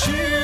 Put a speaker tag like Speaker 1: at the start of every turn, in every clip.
Speaker 1: she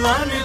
Speaker 1: Kullanı